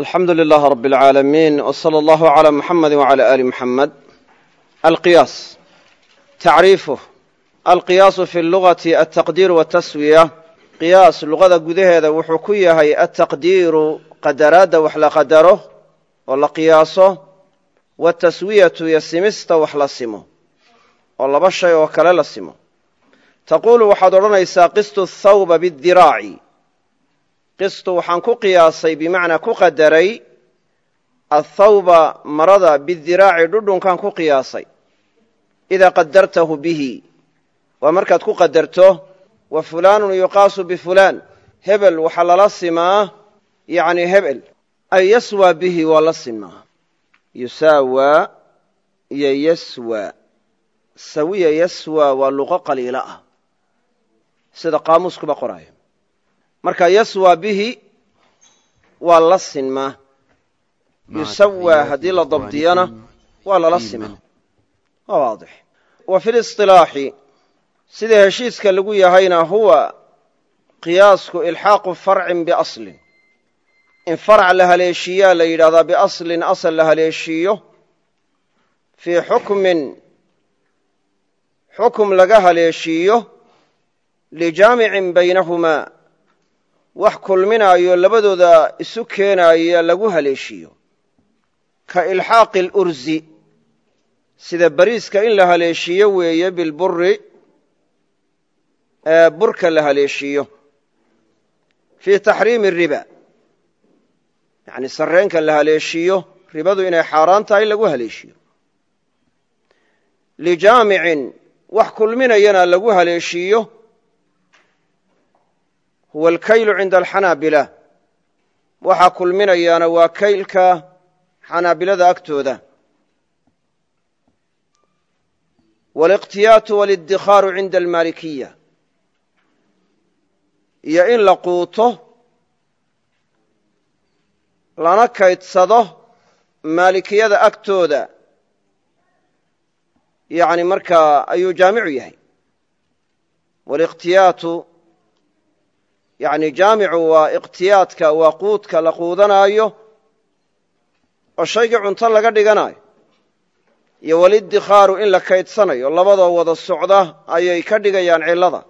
alxamdu lilaah rab اlcaalamiin w slى allahu عlى muxamadi wعalى ali muxamed alqiyaas tacriifuh alqiyaasu fi lugati altaqdiir wataswiya qiyaas luqada gudaheeda wuxuu ku yahay altaqdiiru qadaraadda wax la qadaro oo la qiyaaso wataswiyatu iyo simista wax la simo oo laba shay oo kale la simo taquulu waxaad odhanaysaa qistu thawba bidiraaci qistu waxaan ku qiyaasay bimacnaa ku qadaray athawba marada bidiraaci dhudhunkaan ku qiyaasay. Idaa qadartahu bihi. Waa markaad ku qadarto wa fulaanun yuqaasu bifulaan hebel waxaa lala simaa yacni hebel. Ay yaswaa bihi waa la simaa. Yusaawaa iyo yaswaa sawiya yaswaa waa luqo qaliilo ah. Sida qaamuuskuba qoraayo marka yaswaa bihi waa la sinmaa yusawaa haddii la dabdiyana waa lala simaa waa waadix. Wa fi lisilaaxi sida heshiiska lagu yahayna huwa qiyaasku ilxaaqu farcin biaslin. In farc la haleeshiiyaa la yidhahdaa biaslin asal la haleeshiiyo fii xukmin xukum laga haleeshiiyo lijaamicin baynahumaa wax kulminaayo labadooda isu keenaaya lagu haleeshiiyo ka ilxaaqi alursi sida bariiska in la haleeshiiyo weeye bilburi ee burka la haleeshiiyo fii taxriimi riba yacni sarreenka la haleeshiiyo ribadu inay xaaraan tahay lagu haleeshiyo. Lijaamicin wax kulminayana lagu haleeshiiyo huwa alkaylu cinda alxanaabila waxaa kulminayaana waa kaylka xanaabilada agtooda waliqtiyaatu waliddikaaru cinda almaalikiya iyo in la quuto lana kaydsado maalikiyada agtooda yani markaa ayuu jaamicu yahay waliqtiyaatu yani jaamicu waa iqtiyaadka waa quudka la quudanaayo oo shaygii cunto laga dhiganayo iyo waliddikaaru in la kaydsanayo labadoo wada socda ayay ka dhigayaan cilada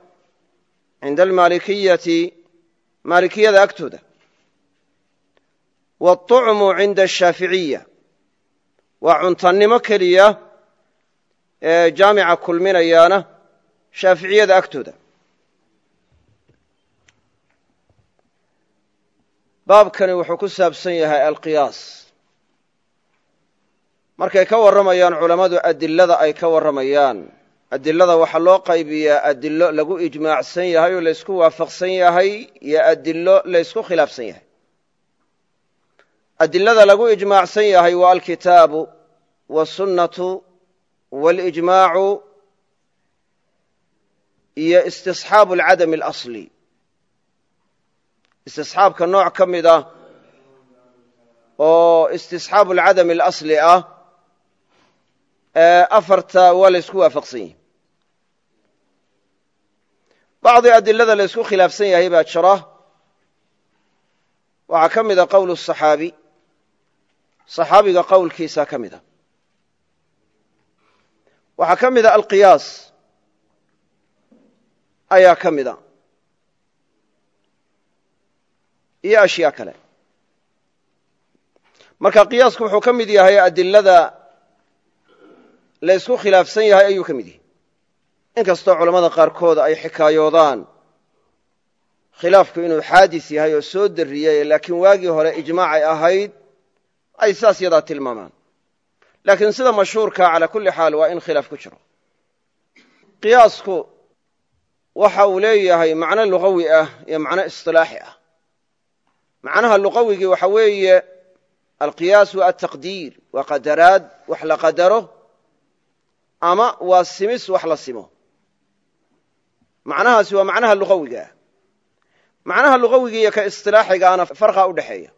cinda almaalikiyati maalikiyada agtooda. Wاطucmu cinda ashaaficiya waa cuntannimo keliya ee jaamica kulminayaana shaaficiyada agtooda baabkani wuxuu ku saabsan yahay alqiyaas. Markay ka warramayaan culammadu adilada ay ka warramayaan. Adilada waxaa loo qaybiyaa adilo lagu ijmaacsan yahay oo laysku waafaqsan yahay iyo adilo laysku khilaafsan yahay. Adilada lagu ijmaacsan yahay waa alkitaabu wasunnatu walijmaacu iyo istisxaabu alcadami alasli istisxaabka nooc ka mid ah oo istisxaabu alcadami alasli ah afarta waa laysku waafaqsan yahay. Bacdi adilada laysku khilaafsan yahay baa jira. Waxaa ka mida qowl saxaabi. Saxaabiga qowlkiisa ka mida waxaa ka mida alqiyaas. Ayaa ka mida iyo ashyaa kale. Marka qiyaasku wuxuu ka mid yahay adilada la ysku khilaafsan yahay ayuu ka mid yahay. Inkastoo culammada qaarkood ay xikaayoodaan khilaafku inuu xaadis yahay oo soo darriyey laakiin waagii hore ijmaacay ahayd ay saas yadaa tilmaamaan. Laakiin sida mashhuurka calaa kulli xaal waa in khilaaf ku jiro. Qiyaasku waxa uu leeyahay macno luqawi ah iyo macno isilaaxi ah macnaha luqawigii waxa weeye alqiyaas waa altaqdiir waa qadaraad wax la qadaro ama waa simis wax la simo. Macnahaasi waa macnaha luqawiga. Ah macnaha luqawiga iyo ka isilaaxigaana farqa u dhexeeya.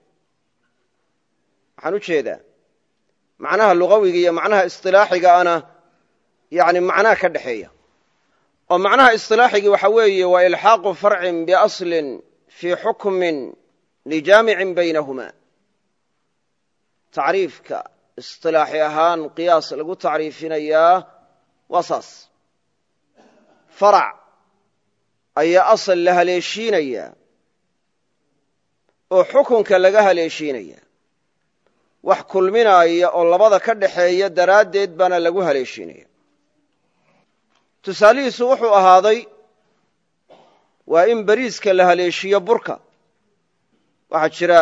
Waxaan u jeedaa macnaha luqawiga iyo macnaha isilaaxigaana yani macnaha ka dhexeeya. Oo macnaha isilaaxigii waxa weeye waa ilxaaqu farcin biaslin fii xukmin lijaamicin baynahuma tacriifka isilaaxi ahaan qiyaas lagu tacriifinayaa waa saas farac ayaa asal la haleeshiinaya oo xukunka laga haleeshiinaya wax kulminaaya oo labada ka dhaxeeya daraaddeed baana lagu haleeshiinaya tusaalihiisu wuxuu ahaaday waa in beriiska la haleeshiiyo burka waxaa jira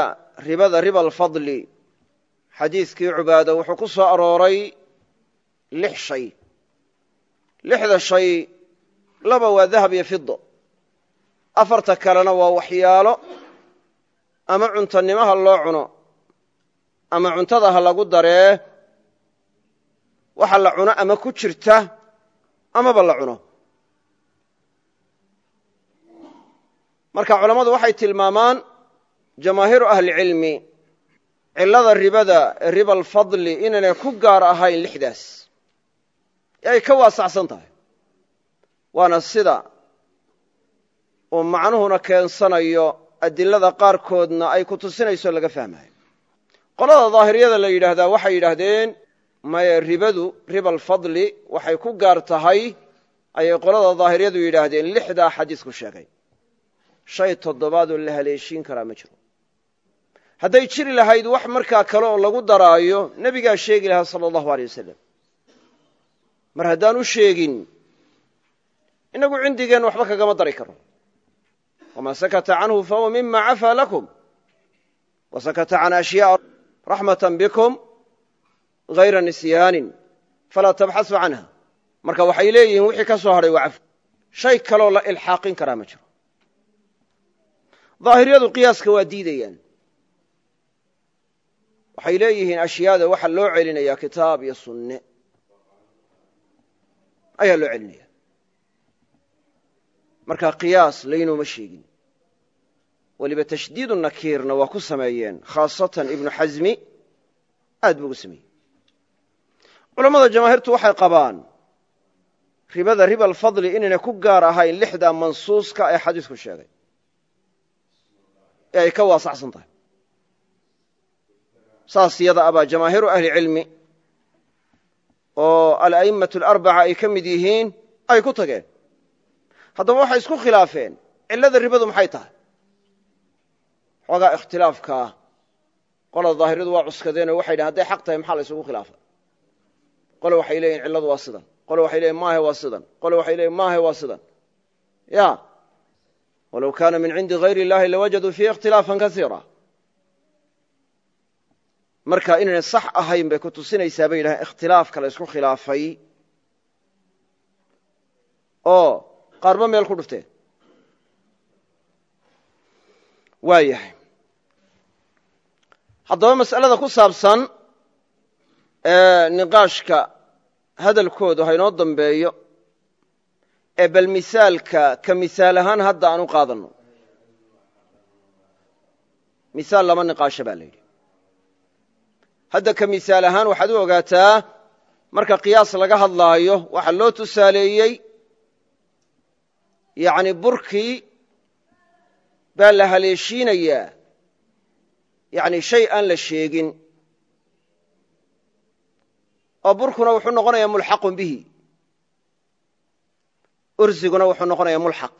ribada riba alfadli xadiidkii cubaado wuxuu ku soo arooray lix shay. Lixda shay laba waa dahab iyo fido afarta kalena waa waxyaalo ama cuntanimaha loo cuno ama cuntada ha lagu daree waxa la cuno ama ku jirta amaba la cuno. Marka culammadu waxay tilmaamaan jamaahiiru ahlicilmi cillada ribada ee riba alfadli inaynay ku gaar ahayn lixdaas. Ee ay ka waasacsan tahay. Waana sida uu macnuhuna keensanayo adilada qaarkoodna ay ku tusinayso laga fahmayo. Qolada daahiriyada la yidhaahdaa waxay yidhaahdeen maya ribadu riba alfadli waxay ku gaar tahay ayay qolada daahiriyadu yidhaahdeen. Lixdaa xadiisku sheegay. Shay toddobaadoo la haleeshiin karaa ma jiro hadday jiri lahayd wax markaa kale oo lagu daraayo nebigaa sheegi lahaa sala allahu aleyh wasalam mar haddaan u sheegin inagu cindigeenna waxba kagama dari karo. Wamaa sakata canhu fahuwa mima cafaa lakum wa sakata can ashyaء raxmatan bikum hayra nisyaanin falaa tabxasu canha. Marka waxay leeyihiin wixii ka soo hadhay waa cafw shay kaloo la ilxaaqin karaa ma jiro. Daahiriyadu qiyaaska waa diidayaan waxay leeyihiin ashyaada waxaa loo celinaya kitaab iyo sunne. Ayaa loo celinaya marka qiyaas laynooma sheegin. Weliba tashdiidu nakiirna waa ku sameeyeen khaasatan ibnu xasmi aad buu ugu sameeyey. Culammada jamaahiirtu waxay qabaan ribada riba alfadli inaynay ku gaar ahayn lixdaa mansuuska ee xadiisku sheegay. Ee ay ka waasacsan tahay saas yada abaa jamaahiiru ahli cilmi oo ala'imatu alarbaca ay ka mid yihiin ay ku tageen. Haddaba waxay isku khilaafeen cillada ribadu maxay tahay? Xoogaa ikhtilaafkaa qolada daahiriyadu waa cuskadeenoo waxay dhahen hadday xaq tahay maxaa la ysugu khilaafay qole waxay leeyihiin cilladu waa sidan. Qole waxay leeyihiin maahe waa sidan. Qole waxay leeyihiin maahe waa sidan. Ya walow kaana min cindi hayr illahi lawajaduu fiihi ikhtilaafan kaiira marka inaynay sax ahayn bay ku tusinaysaa bay yidhahdeen ikhtilaafka la ysku khilaafay. Oo qaarba meel ku dhufteen. Waa yahay. Haddaba mas'alada ku saabsan niqaashka hadalkoodu haynoo dambeeyo ee bal misaalka ka misaal ahaan hadda aan u qaadanno. Misaal lama niqaasho baa la yidhi hadda ka misaal ahaan waxaad u ogaataa marka qiyaas laga hadlaayo waxaa loo tusaaleeyey yacni burkii baa la haleeshiinayaa yacni shay aan la sheegin oo burkuna wuxuu noqonayaa mulxaqun bihi. Ursiguna wuxuu noqonayaa mulxaq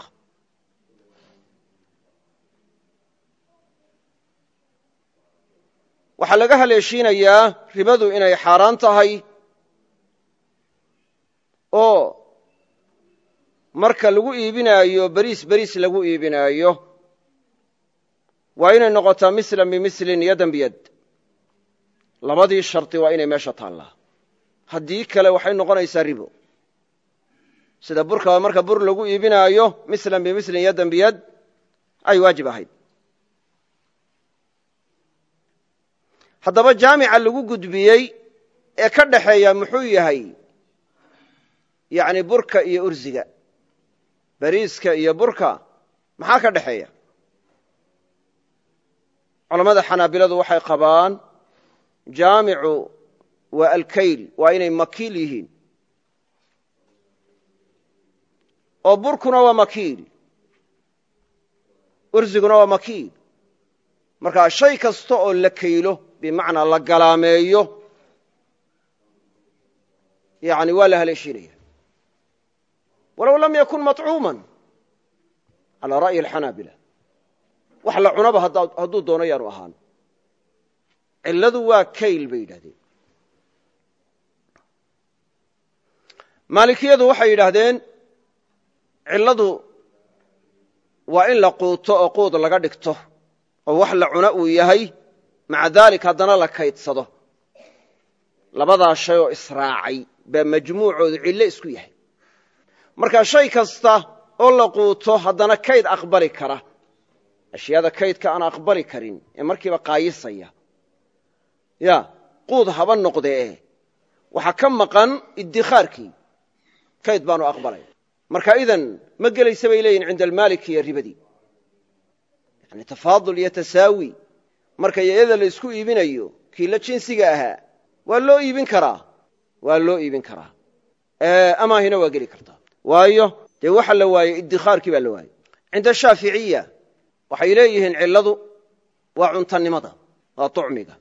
waxaa laga haleeshiinayaa ribadu inay xaaraan tahay oo marka lagu iibinaayo beriis beriis lagu iibinaayo waa inay noqotaa mislan bimislin yadan biyad labadii shardi waa inay meesha taallaa haddii kale waxay noqonaysaa ribo. Sida burkaba marka bur lagu iibinaayo mislan bimislin yadan biyad ay waajib ahayd haddaba jaamica lagu gudbiyey ee ka dhaxeeya muxuu yahay yacni burka iyo ursiga beriiska iyo burka maxaa ka dhexeeya culammada xanaabiladu waxay qabaan jaamicu waa alkayl waa inay makiil yihiin. Oo burkuna waa makiil ursiguna waa makiil. Markaa shay kasta oo la kaylo bimacnaa la galaameeyo. Yani waa la haleeshiinaya walow lam yakun maطcuuman calaa ra'yi alxanaabila wax la cunaba hadduu doono yaanu ahaan. Cilladu waa kayl bay yidhahdeen maalikiyadu waxay yidhaahdeen cilladu waa in la quuto oo quud laga dhigto oo wax la cuna uu yahay maca daalik haddana la kaydsado. Labadaa shay oo israacay baa majmuucoodu cillo isku yahay. Marka shay kasta oo la quuto haddana kayd aqbali kara. Ashyaada kaydka aan aqbali karin ee markiiba qaayisaya. Ya quud haba noqdee waxaa ka maqan iddikhaarkii. Kayd baanu aqbalay. Marka idan ma gelaysa bay leeyihiin cinda almaaliki iyo ribadii yani tafaadul iyo tasaawi marka iyada la isku iibinayo kii la jinsiga ahaa waa loo iibin karaa. Waa loo iibin karaa. Amaahina waa geli kartaa. Waayo dee waxa la waayey iddikhaarkii baa la waayey cinda shaaficiya waxay leeyihiin cilladu waa cuntanimada waa tucmiga.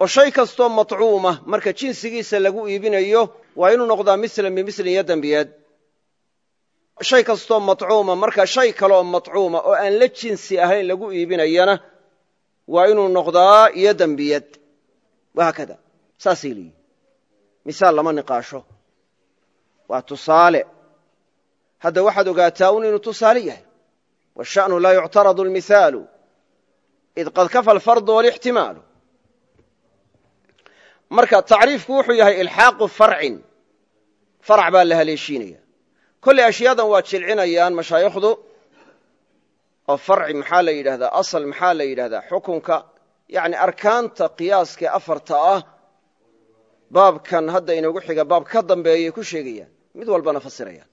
Oo shay kastoo matcuuma marka jinsigiisa lagu iibinayo waa inuu noqdaa mislan bimislin yadan biyad shay kastoo matcuuma marka shay kaleoo matcuuma oo aan la jinsi ahayn lagu iibinayana waa inuu noqdaa yadan biyad wahaakada saasay leeyihiin misaal lama niqaasho. Waa tusaale. Hadda waxaad ogaataa un inuu tusaale yahay. Washa'nu laa yuctaradu almihaalu id qad kafa alfardu walixtimaalu. Marka tacriifku wuxuu yahay ilxaaqu farcin. Farac baa la haleeshiinaya. Kolley ashyaadan waa jilcinayaan mashaayikhdu oo farci maxaa la yidhahdaa asal maxaa la yidhahdaa xukunka yani arkaanta qiyaaskae afarta ah baabkan hadda inoogu xiga baab ka dambeeyay ku sheegayaan mid walbana fasirayaan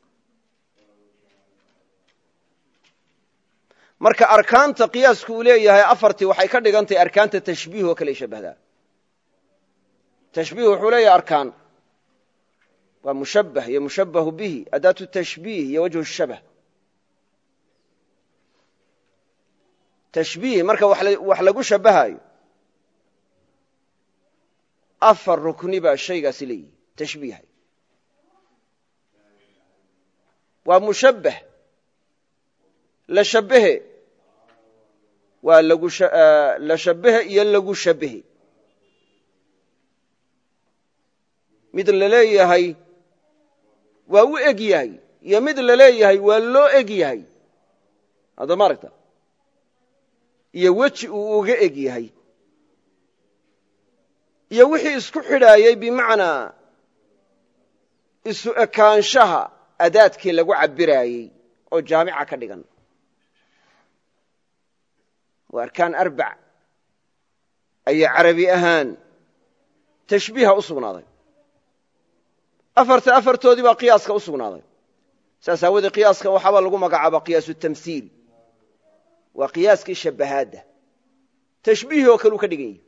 marka arkaanta qiyaasku uu leeyahay afartii waxay ka dhigan tahay arkaanta tashbiih oo kale shabahdaa. Tashbiih wuxuu leeyahay arkaan. Waa mushabbah iyo mushabbahu bihi adaatu tashbiih iyo wajhu shabah tashbiih marka wax lagu shabahayo afar rukni baa shaygaasi leeyihi tashbiihay waa mushabbah. La shabahe waa la shabahe iyo lagu shabahe mid la leeyahay waa u eg yahay iyo mid la leeyahay waa loo eg yahay hadda ma aragta iyo weji uu uga eg yahay. Iyo wixii isku xidhaayey bimacnaa isu ekaanshaha adaadkii lagu cabiraayey oo jaamica ka dhigan. Waa arkaan arbac ayaa carabi ahaan tashbiiha u sugnaaday. Afarta afartoodii baa qiyaaska u sugnaaday. Saas aawoodee qiyaaska waxaaba lagu magacaaba qiyaasu tamhiil waa qiyaaskii shabahaadda tashbiih oo kale uu ka dhigan yahi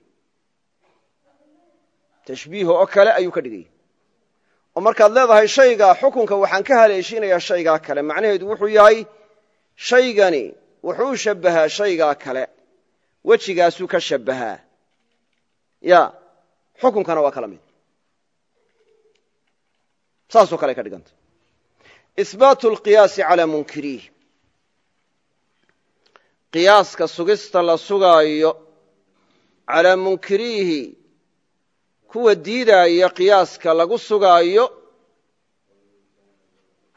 tashbiih oo kale ayuu ka dhigan oo markaad leedahay shaygaa xukunka waxaan ka haleeshiinayaa shaygaa kale. Macnaheedu wuxuu yahay shaygani wuxuu shabbahaa shaygaa kale. Wejigaasuu ka shabbahaa. Ya xukunkana waa kala mid. Saasoo kale ay ka dhiganta. Isbaatu alqiyaasi calaa munkiriih qiyaaska sugista la sugaayo calaa munkiriihi kuwa diidaaya qiyaaska lagu sugaayo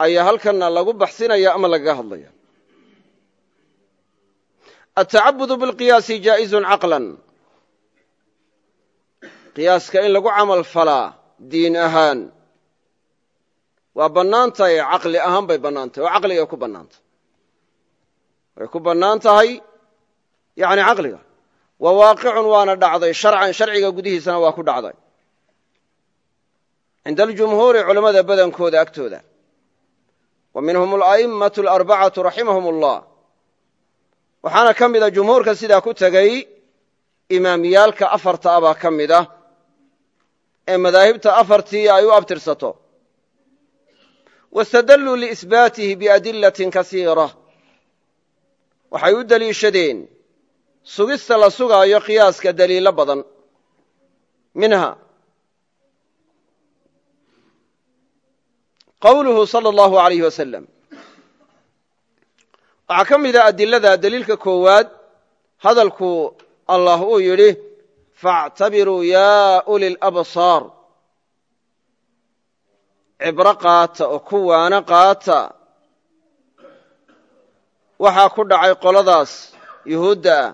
ayaa halkanna lagu baxsinaya ama lagaga hadlaya. Atacabudu bilqiyaasi jaa'izun caqlan. Qiyaaska in lagu camal falaa diin ahaan waa bannaan tahay caqli ahaan bay bannaan tahay oo caqligay ku bannaantay way ku bannaan tahay yani caqliga. Wa waaqicun waana dhacday sharcan sharciga gudihiisana waa ku dhacday. Cinda aljumhuuri culammada badankooda agtooda. Wa minhum ala'immatu alarbacatu raximahum allah waxaana ka mida jumhuurka sidaa ku tegey imaamiyaalka afarta a baa ka mid ah ee madaahibta afartii ay u abtirsato. Wastadalluu liisbaatihi biadillatin kasiira waxay u deliishadeen sugista la sugaayo qiyaaska deliilo badan. Minha. Qowluhu sal allahu alayh wasalam waxaa ka mida adilada deliilka koowaad hadalku allah uu yidhi faactabiruu yaa uli labsaar cibro qaata oo ku waano qaata waxaa ku dhacay qoladaas. Yuhuudda ah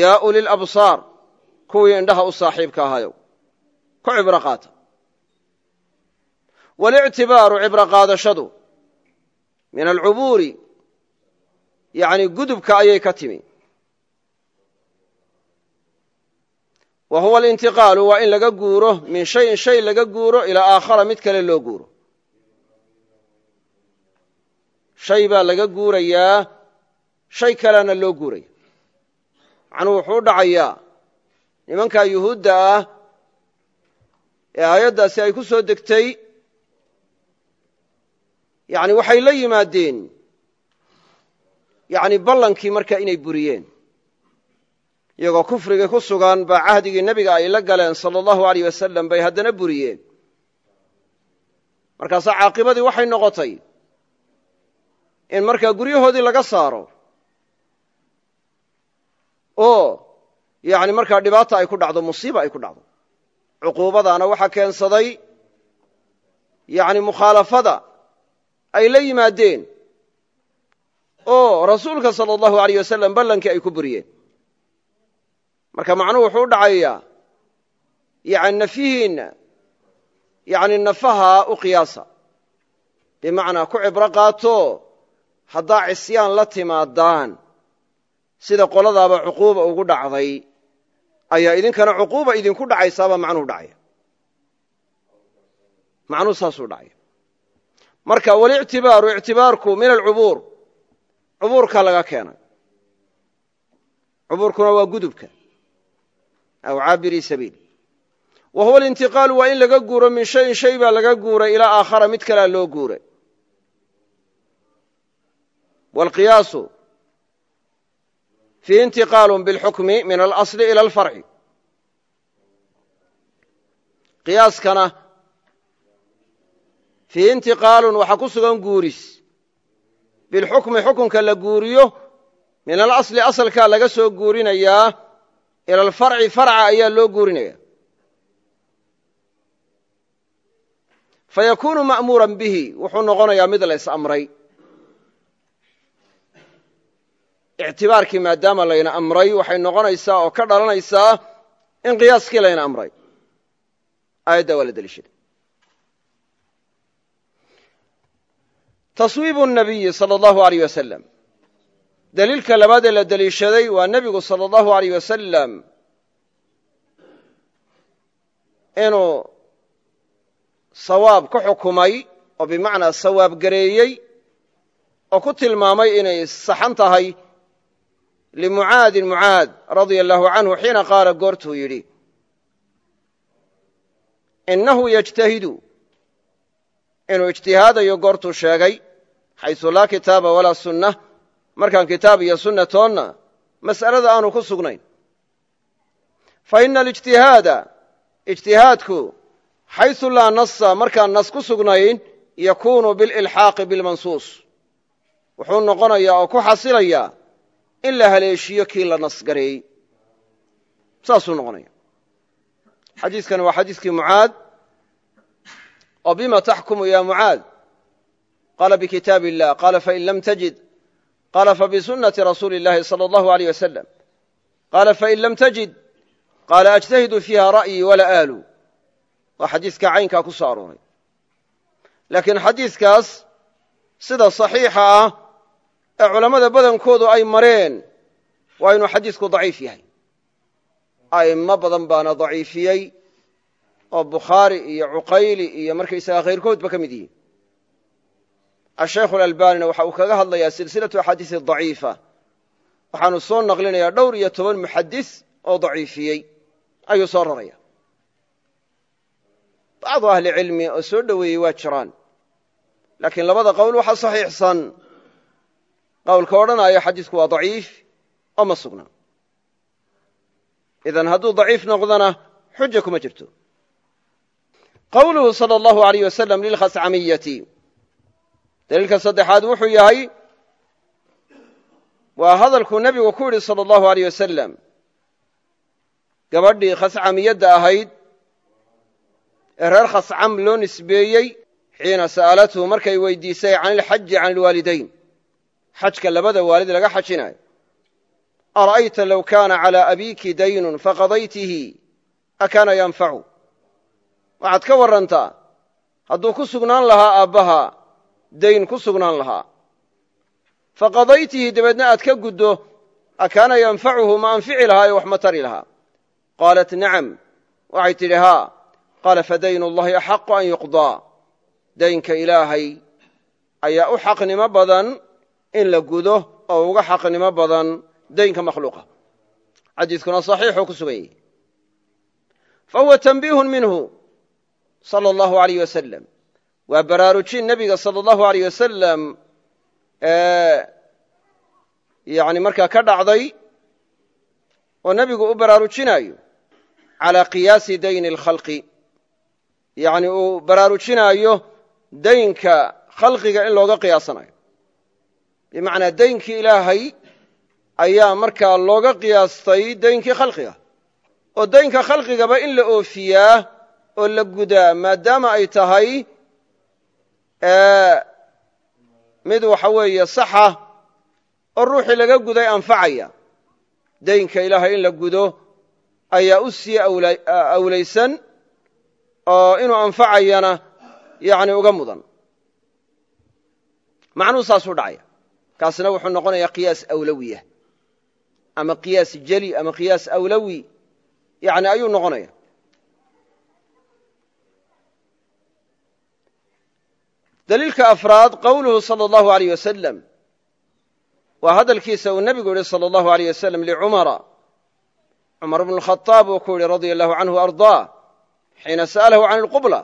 yaa uli labsaar kuwii indhaha u saaxiibka ahayow ku cibro qaata. Walictibaaru cibro qaadashadu min alcubuuri yani gudubka ayay ka timi. Wa huwa alintiqaalu waa in laga guuro min shayin shay laga guuro ilaa aakhara mid kale loo guuro. Shay baa laga guurayaa shay kalena loo guuraya macnuhu wuxuu u dhacayaa nimankaa yuhuudda ah ee aayaddaasi ay ku soo degtay yani waxay la yimaadeen yani ballankii marka inay buriyeen. Iyagoo kufrigii ku sugan baa cahdigii nebiga ay la galeen sala allahu aleyh wasalam bay haddana buriyeen. Markaasaa caaqibadii waxay noqotay in markaa guryahoodii laga saaro oo yani markaa dhibaata ay ku dhacdo musiiba ay ku dhacdo. Cuquubadaana waxaa keensaday yani mukhaalafada ay la yimaadeen oo rasuulka sala allahu aleyh wasalam ballankii ay ku buriyeen. Marka macnuhu wuxuu u dhacayaa yani nafyihiinna yani nafaha u qiyaasa. Bimacnaa ku cibro qaato haddaa cisyaan la timaadaan sida qoladaaba cuquuba ugu dhacday ayaa idinkana cuquuba idinku dhacaysaabaa macnuhu dhacaya macnuhu saasuu dhacaya marka walictibaaru ictibaarku min alcubuur cubuurka laga keenay. Cubuurkuna waa gudubka. Aw caabiri sabiil. Wa huwa alintiqaalu waa in laga guuro min shayin shay baa laga guuray ilaa aakhara mid kalea loo guuray fiihi intiqaalu biاlxukmi min alasli ila alfarci qiyaaskana fiihi intiqaalun waxaa ku sugan guuris bilxukmi xukunka la guuriyo min alasli asalkaa laga soo guurinayaa ila alfarci farca ayaa loo guurinaya fayakuunu ma'muuran bihi wuxuu noqonayaa mid la ys amray ictibaarkii maadaama layna amray waxay noqonaysaa oo ka dhalanaysaa in qiyaaskii layna amray. Aayadda waa la deliishaday taswiibu nabiyi sala allahu aleyh wasalam deliilka labaadee la deliishaday waa nebigu sala allahu aleyh wasalam inuu sawaab ka xukumay oo bimacnaa sawaab gareeyey oo ku tilmaamay inay saxan tahay limucaadin mucaad radia allahu canhu xiina qaala goortuu yidhi innahu yajtahidu inuu ijtihaadayo goortuu sheegay xaysu laa kitaaba walaa sunna markaan kitaab iyo sunna toonna mas'alada aanu ku sugnayn fa ina alijtihaada ijtihaadku xaysu laa nasa markaan nas ku sugnayn yakuunu bililxaaqi bilmansuus wuxuu noqonayaa oo ku xasilayaa in la haleeshiyo kii la nasgareeyey saasuu noqonaya. Xadiiskani waa xadiiskii mucaad. Oo bima taxkumu ya mucaad? Qaala bikitaab illah qaala fain lam tajid. Qaala fabisunnati rasuuli اllahi salى allahu aleyh wasalam qaala fain lam tajid. Qaala ajtahidu fiiha ra'yii wala aalu waa xadiiska caynkaa ku soo arooray. Laakiin xadiiskaas sida saxiixa ah ee culammada badankoodu ay mareen waa inuu xadiisku daciif yahay. A'immo badan baana daciifiyey oo bukhaari iyo cuqayli iyo markaysaga khayrkoodba ka mid yihiin. Ashaykhu alalbanina waxa uu kaga hadlayaa silsilatu axaadiisi daciifa. Waxaanu soo naqlinayaa dhowr iyo toban muxadis oo daciifiyey. Ayuu soo raraya. Bacdu ahli cilmi oo soo dhoweeyey waa jiraan. Laakiin labada qowl waxaa saxiixsan qowlka odhanaya xadiisku waa daciif oo ma sugna. Idan hadduu daciif noqdona xuja kuma jirto. Qowluhu sala allahu alayh wasalam lilkhascamiyati daliilka saddexaad wuxuu yahay waa hadalkuu nebigu ku yidhi sala allahu aleyh wasalam gabadhii khascamiyadda ahayd ee reer khascam loo nisbeeyey xiina sa'alathu markay weydiisay can ilxaji can ilwaalidayn xajka labada waalid laga xajinayo ara'ayta low kaana calaa abiiki daynun faqadaytihi akaana yanfacu? Waxaad ka warrantaa hadduu ku sugnaan lahaa aabbaha dayn ku sugnaan lahaa. Faqadaytihi dabeedna aad ka guddo akaana yanfacuhu ma anfici lahaa ee wax ma tari lahaa. Qaalat nacam. Waxay tidhi haa. Qaala fadaynu llahi axaqu an yuqdaa. Daynka ilaahay ayaa u xaqnimo badan in la gudo oo uga xaqnimo badan daynka makhluuqa. Xadiiskuna saxiixuu ku sugan fa huwa tanbiihun minhu sala allahu alayh wasalam waa baraarujin nebiga sala allahu alayh wasalam yani markaa ka dhacday oo nebigu u baraarujinaayo calaa qiyaasi dayni alkhalqi yacni uu baraarujinaayo daynka khalqiga in looga qiyaasanayo bimacnaa daynkii ilaahay ayaa markaa looga qiyaastay daynkii khalqiga. Oo daynka khalqigaba in la oofiyaa oo la gudaa maadaama ay tahay mid waxa weeye saxa oo ruuxii laga guday anfacaya. Daynka ilaahay in la gudo ayaa u sii awlaysan oo inuu anfacayana yani uga mudan. Macnuhu saasuu dhacaya kaasna wuxuu noqonayaa qiyaas awlawiya ama qiyaas jeli ama qiyaas awlawi yani ayuu noqonaya daliilka afraad qowluhu salى اllahu aleyh wasalam waa hadalkiisa uu nebigu yihi salى اllahu aleyh wasalam licumara cumar bnu khaaab uu ku yihi radia allahu canhu ardaa xiina sa'alahu can ilqubla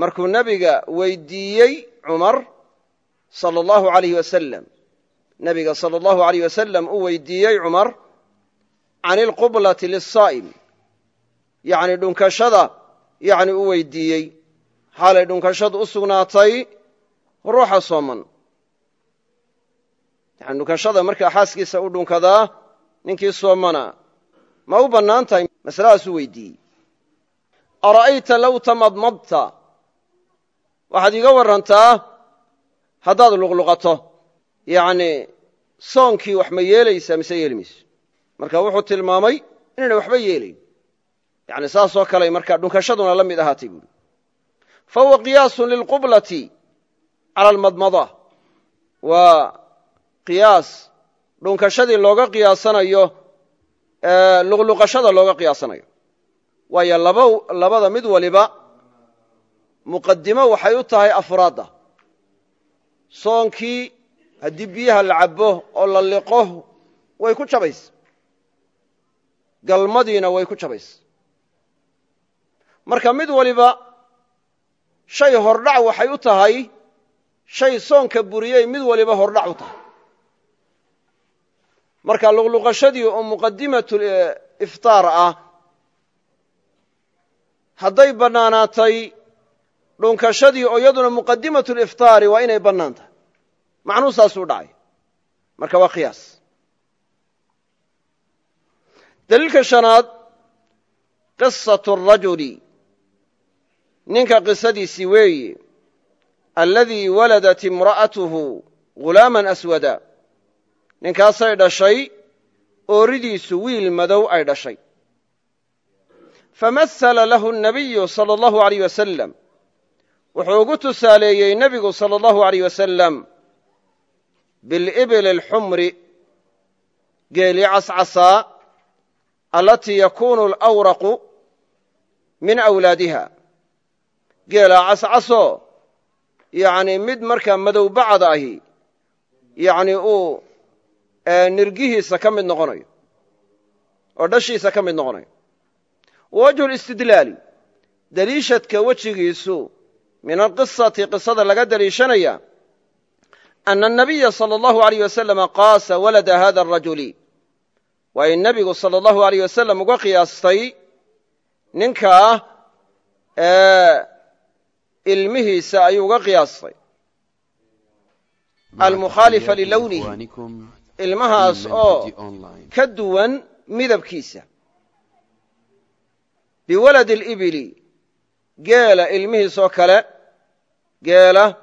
markuu nebiga weydiiyey cumar sala allahu alayh wasalam nebiga sala allahu alayh wasalam uu weydiiyey cumar can ilqublati lisaa'im yacni dhunkashada yacni u weydiiyey. Xaalay dhunkashadu u sugnaatay ruuxa sooman. Yani dhunkashada markaa xaaskiisa u dhunkadaa ninkii soomana ma u bannaan tahay masaladaasuu weydiiyey. Ara'ayta low tamadmadta? Waxaad iiga warrantaa haddaad luqluqato yacni soonkii wax ma yeelaysaa mise yeeli mayso. Marka wuxuu tilmaamay inayna waxba yeelayn. Yani saasoo kale markaa dhunkashaduna la mid ahaatay buuri fa huwa qiyaasun lilqublati cala almadmada waa qiyaas dhunkashadii looga qiyaasanayo luqluqashada looga qiyaasanayo. Waayo labada mid waliba muqadimo waxay u tahay afraadda soonkii haddii biyaha la cabbo oo la liqo way ku jabaysa galmadiina way ku jabaysa marka mid waliba shay hordhac waxay u tahay shay soonka buriyey mid waliba hordhac u tahay. Marka luqluqashadii oo muqadimatu iftaar ah hadday bannaanaatay dhunkashadii oo iyaduna muqadimatu liftaari waa inay bannaan tahay. Macnuu saasuu dhacay. Marka waa qiyaas. Daliilka shanaad qisatu arajuli ninka qisadiisii weeye alladii waladat imra'atuhu ghulaaman aswada. Ninkaasay dhashay ooridiisu wiil madow ay dhashay. Famasala lahu nabiyu sala allahu alayh wasalam wuxuu ugu tusaaleeyey nebigu sala allahu alayh wasalam bilibili alxumri geelii cascasaa allatii yakuunu alawraqu min awlaadiha. Geelaa cascasoo yacni mid markaa madow bacad ahi yacni uu nirgihiisa ka mid noqonayo oo dhashiisa ka mid noqonayo. Wajhu listidlaali deliishadka wejigiisu min alqisati qisada laga deliishanaya ana anabiya sala allahu alayh wasalama qaasa walada hada arajuli waa in nebigu sala allahu alayh wasalam uga qiyaastay ninkaa ilmihiisa ayuu uga qiyaastay. Almukhaalifa lilownihi ilmahaas oo ka duwan midabkiisa. Biwaladi alibili geela ilmihiisoo kale geela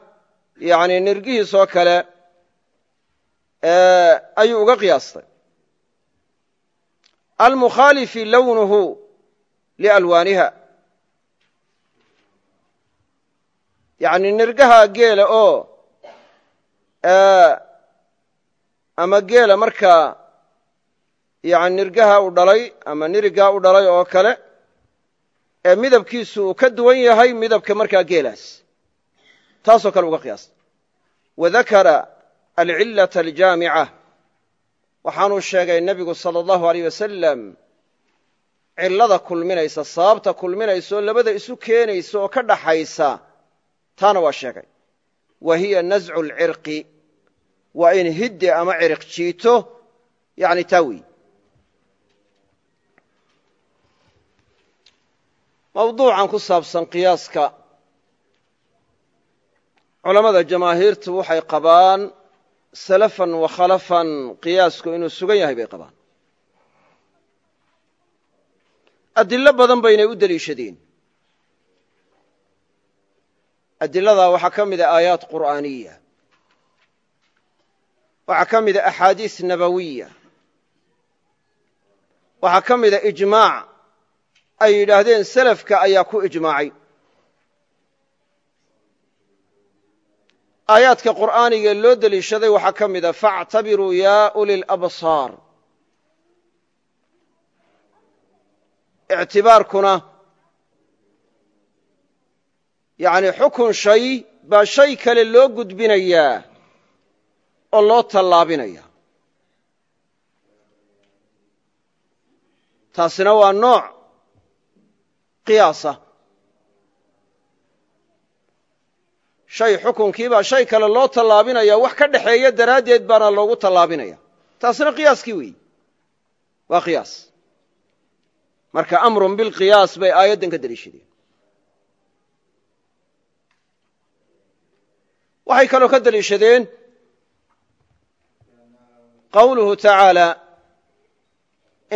yani nirgihiisoo kale ayuu uga qiyaastay. Almukhaalifi lownuhu lialwaaniha. Yani nirgaha geela oo ama geela markaa nirgaha u dhalay ama nirigaa u dhalay oo kale ee midabkiisu uu ka duwan yahay midabka markaa geelaas. Taasoo kale uga qiyaasta wadakara alcillata aljaamica. Waxaanuu sheegay nebigu sala allahu aleyh wasalam cillada kulminaysa sababta kulminaysa labada isu keenaysa oo ka dhaxaysa. Taana waa sheegay. Wa hiya nascu alcirqi. Waa in hidde ama ciriq jiito yani taa wey mawduucan ku saabsan qiyaaska. Culammada jamaahiirtu waxay qabaan salafan wa khalafan qiyaasku inuu sugan yahay bay qabaan. Adilo badan baynay u deliishadeen adiladaa waxaa ka mida aayaat qur'aaniya. Waxaa ka mida axaadiis nabawiya. Waxaa ka mida ijmaac ay yidhaahdeen selafka ayaa ku ijmaacay. Aayaadka qur'aaniga ee loo deliishaday waxaa ka mida faactabiruu yaa uli labsaar ictibaarkuna yani xukun shay baa shay kale loo gudbinayaa oo loo tallaabinaya. Taasina waa nooc qiyaasa shay xukunkiibaa shay kale loo tallaabinaya wax ka dhaxeeya daraaddeed baana loogu tallaabinaya taasina qiyaaskii weeyi waa qiyaas marka amrun bilqiyaas bay aayaddan ka deliishadeen waxay kaloo ka deliishadeen qawluhu tacaalى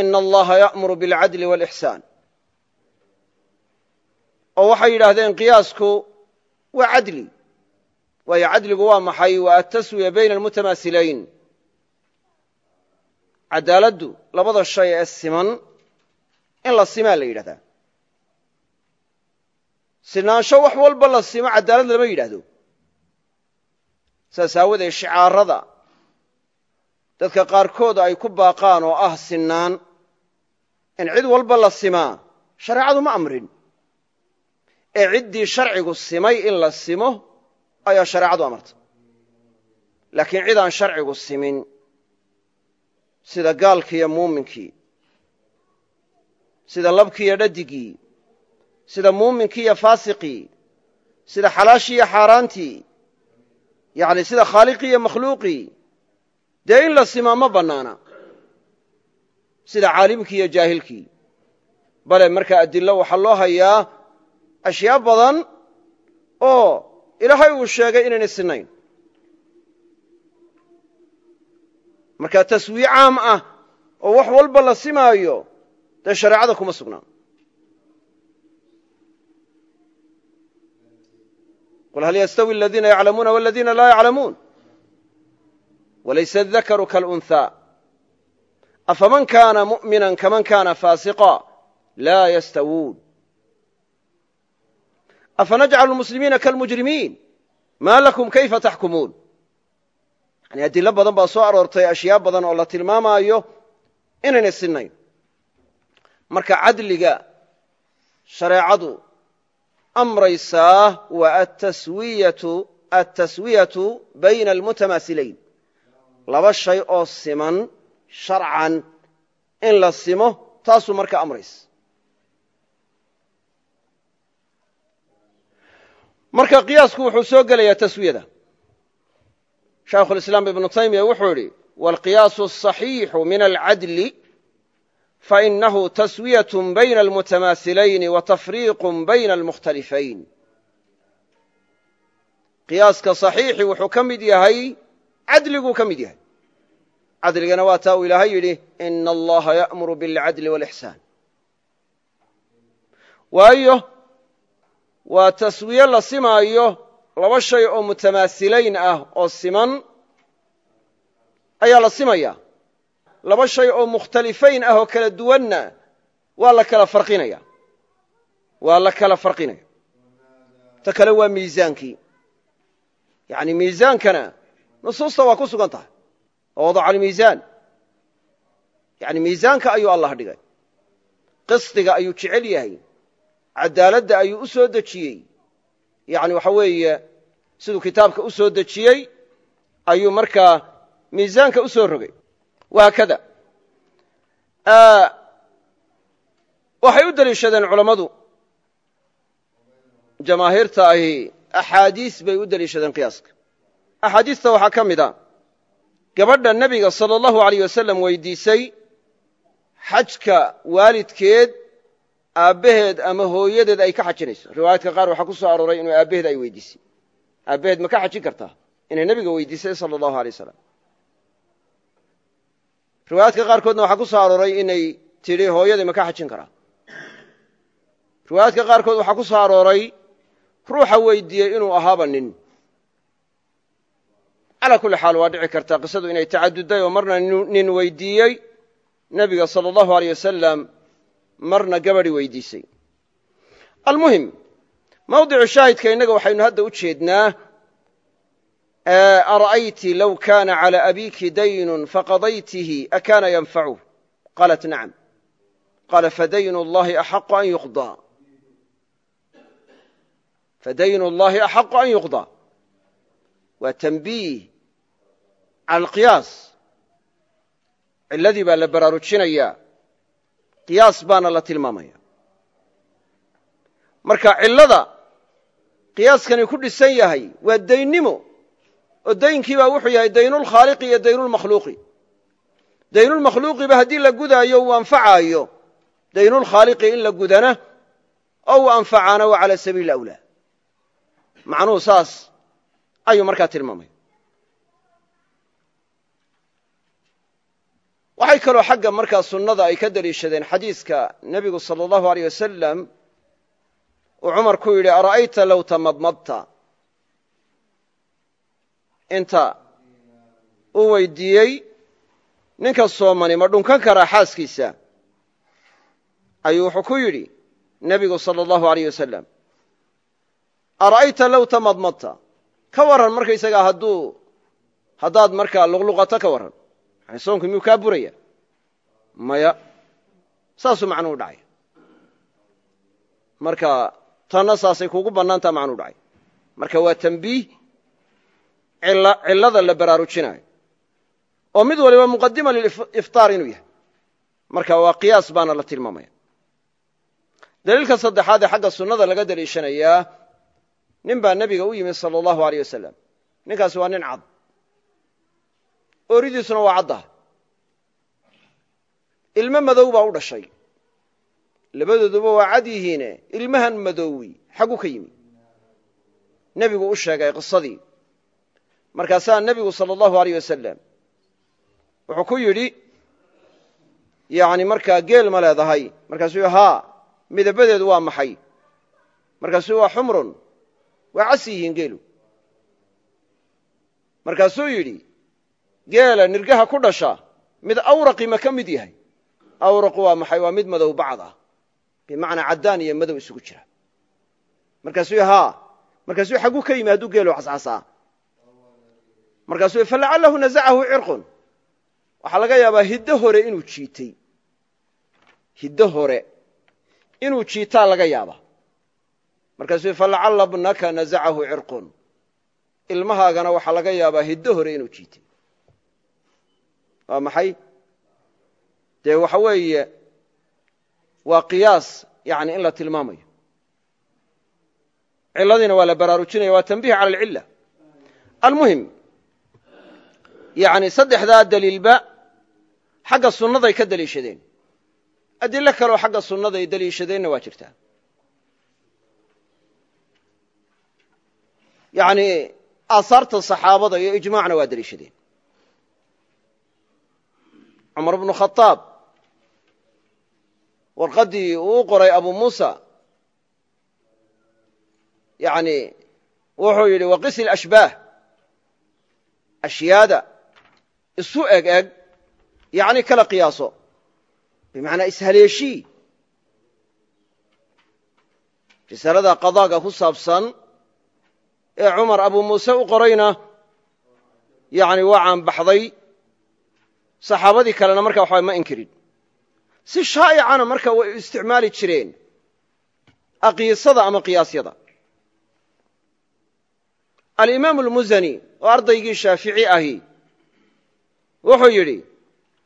ina allaha ya'muru biاlcadli wاlإxsaan oo waxay yidhaahdeen qiyaasku waa cadli. waayo cadligu waa maxay? waa ataswiya bayna almutamaasilayn. cadaaladdu labada shay ee siman in la simaa la yidhahdaa. sinaansho wax walba la simo cadaalad lama yidhaahdo. saas aawadeed shicaarada dadka qaarkood ay ku baaqaan oo ah sinaan in cid walba la simaa shareecadu ma amrin ee ciddii sharcigu simay in la simo ayaa shareecadu amarta laakiin cid aan sharcigu simin sida gaalkii iyo muuminkii sida labkii iyo dhadigii sida muuminkii iyo faasiqii sida xalaashii iyo xaaraantii yani sida khaaliqii iyo makhluuqii dee in la simaa ma bannaana. Sida caalimkii iyo jaahilkii. Bale markaa adillo waxaa loo hayaa ashyaa badan oo ilaahay uu sheegay inaynay sinayn marka taswiye caam ah oo wax walba la simaayo dee shareecada kuma sugnaan. Qul hal yastawi aladiina yaclamuuna waladiina laa yaclamuun? Walaysa adakaru kalunhaa afaman kaana mu'mina kaman kaana faasiqa laa yastawuun afanajcalu lmuslimiina kalmujrimiin maa lakum kayfa taxkumuun yani adilo badan baa soo aroortay ashyaa badan oo la tilmaamaayo inaynay sinayn marka cadliga shareecadu amraysaa waa ataswiyatu bayna almutamaasilayn laba shay oo siman sharcan in la simo taasuu marka amraysa marka qiyaasku wuxuu soo gelayaa taswiyada. Shaykhulislaam ibnu taymiya wuxuu idhi waalqiyaasu asaxiixu min alcadli fainahu taswiyatun bayna almutamaasilayni wa tafriiqun bayna almukhtalifayn qiyaaska saxiixi wuxuu ka mid yahay cadliguu ka mid yahay. Cadligana waa taa uu ilaahay yidhi ina allaha ya'muru biاlcadli wاlixsaan waayo waa taswiye la simaayo laba shay oo mutamaasilayn ah oo siman ayaa la simaya. Laba shay oo mukhtalifayn ah oo kala duwanna waa la kala farinaya waa la kala farqinaya. Ta kale waa miisaankii. Yani miisaankana nusuusta waa ku sugan tahay. Oo wadaca almiisaan yani miisaanka ayuu allah dhigay. Qisdiga ayuu jecel yahay cadaaladda ayuu u soo dejiyey. Yani waxa weeye siduu kitaabka u soo dejiyey ayuu markaa miisaanka u soo rogay. Wahaakada waxay u deliishadeen culammadu. Jamaahiirta ahi axaadiis bay u deliishadeen qiyaaska. Axaadiista waxaa ka mid a gabadha nebiga sala allahu alayh wasalam weydiisay xajka waalidkeed aabbaheed ama hooyadeed ay ka xajinayso. Riwaayaadka qaar waxaa ku soo arooray inuu aabbaheed ay weydiisay. Aabbaheed ma ka xajin kartaa inay nebiga weydiisay sala allahu alay wasalam riwaayaadka qaarkoodna waxaa ku soo arooray inay tidhi hooyaday ma ka xajin karaa riwaayaadka qaarkood waxaa ku soo arooray ruuxa weydiiyey inuu ahaaba nin. Calaa kulli xaal waa dhici kartaa qisadu inay tacadudday oo marna nin weydiiyey nebiga sala allahu aleyh wasalam marna gabadhi weydiisay almuhim mawdicu shaahidka innaga waxaynu hadda u jeednaa ara'ayti low kana calى abiki daynun faqadaytihi akana yanfacuh qaalat nacam qaala fadaynu llahi axaqu an yuqضى fadaynu اllahi axaqu an yuqضى waa tanbiih cala alqiyaas ciladii baa la baraarujinaya qiyaas baana la tilmaamaya. Marka cilada qiyaaskani ku dhisan yahay waa daynnimo oo daynkii baa wuxuu yahay daynulkhaaliqi iyo daynulmakhluuqi daynulmakhluuqiba haddii la gudaayo uu anfacaayo daynulkhaaliqi in la gudana oo uu anfacaana waa cala sabiili awlaa macnuhu saas ayuu markaa tilmaamaya waxay kaloo xagga markaa sunnada ay ka deliishadeen xadiiska nebigu sala allahu aleyh wasalam uu cumar ku yidhi ara'ayta low tamadmadta? Inta uu weydiiyey ninka soomani ma dhunkan karaa xaaskiisa? Ayuu wuxuu ku yidhi nebigu sala allahu aleyh wasalam ara'ayta low tamadmadta? Ka warran markaysagaa hadduu haddaad markaa luqluqato ka warran soonku miyuu kaa buraya? Maya. Saasuu macnuu dhacay. Marka tanna saasay kuugu bannaantaa macnuu dhacay. Marka waa tambiih cillada la baraarujinayo oo mid waliba muqadima liliftaar inuu yahay. Marka waa qiyaas baana la tilmaamaya. Daliilka saddexaad ee xagga sunnada laga deliishanayaa nin baa nebiga u yimi sala allahu aleyh wasalam ninkaasi waa nin cad ooridiisuna waa caddaha ilmo madow baa u dhashay. Labadooduba waa cad yihiine. Ilmahan madoowi xaggu ka yimi. Nebigu u sheegay qisadii. Markaasaa nebigu sala allahu aleyh wasalam wuxuu ku yidhi yani markaa geel ma leedahay. Markaasuu yidhi haa midabadeedu waa maxay? Markaasuu waa xumrun waa cas yihiin geelu. Markaasuu yidhi geela nirgaha ku dhasha mid awraqi ma ka mid yahay. Awraqu waa maxay? Waa mid madow bacd ah bimacnaa caddaan iyo madow isugu jira. Markaasuu haa. Markaasuu xagguu ka yimi hadduu geelu cascasaa markaasuu falacallahu nazacahu cirqun. Waxaa laga yaabaa hiddo hore inuu jiitay. Hiddo hore inuu jiitaa laga yaaba markaasuu falacalla bnaka nazacahu cirqun. Ilmahaagana waxaa laga yaabaa hiddo hore inuu jiitay waa maxay? Dee waxa weeye waa qiyaas yani in la tilmaamayo. Ciladiina waa la baraarujinaya waa tanbih cala alcilla. Almuhim yani saddexdaa daliilba xagga sunnaday ka deliishadeen adilo kaleoo xagga sunnada ay waa jirtaa. Yani aahaarta saxaabada iyo ijmaacna waa deliishadeen cumar bnu khadaab warqaddii uu qoray abu muusa. Yani wuxuu yidhi waqis ilashbaah ashyaada isu eg eg. Yani kala qiyaaso. Bimacnaa ishaleeshii. Risalada qadaaga ku saabsan ee cumar abu muuse u qorayna yani waa caanbaxday saxaabadii kalena marka waxba ma inkirin si shaa'icana marka way isticmaali jireen aqiisada ama qiyaasyada alimaamu almusani oo ardaygii shaafici ahi wuxuu yidhi